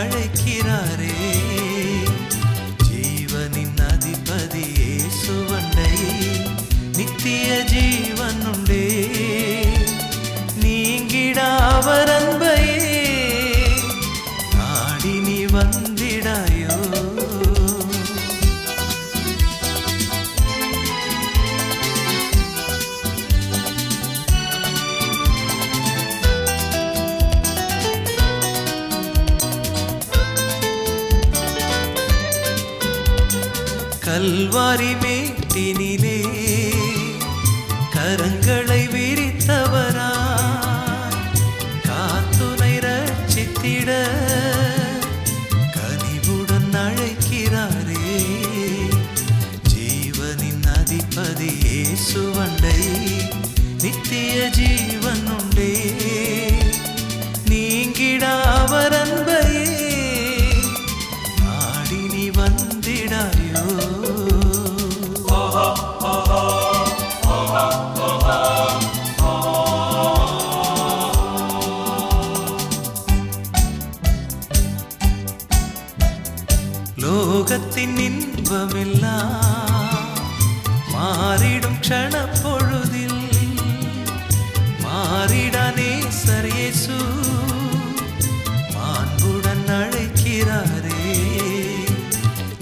அழைக்கிறாரே. ஜீவனின் அதிபதியே சுவண்டை நித்திய ஜீவன் உண்டே நீங்கிடா அவர் அன்பையே நாடி நீ வந்திடாயோ. கல்வாரி மேட்டினிலே கரங்களை விரித்தவரா? காத்துனை ரட்சித்திட கனிவுடன் அழைக்கிறாரே. ஜீவனின் அதிபதி சுவண்டை മോഹത്തിൻ ഇൻപമില്ല മാറിടും ക്ഷണപ്പൊഴുതിൽ. മാറിടാനേ സറിയേശു മാൻപുടൻ അழைക്കിറാരേ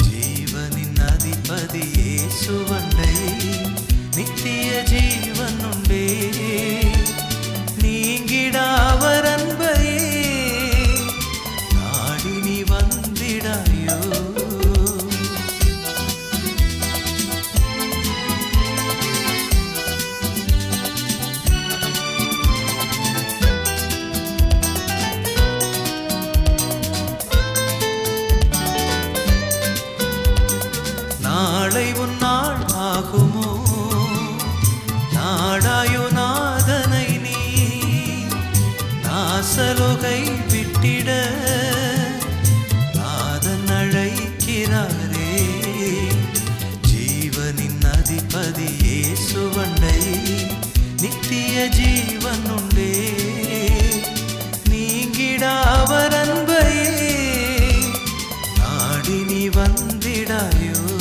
ജീവനിൻ അധിപതി യേശുവൻ. நாளை உன் நாள் ஆகுமோ? நாடாயோ நாதனை நீ நாசலோகை விட்டிட நாதன் அழைக்கிறாரே. ஜீவனின் அதிபதியே சுவண்டை நித்திய ஜீவனுண்டே நீங்கிடாவரன்பையே நாடினி வந்திடாயோ?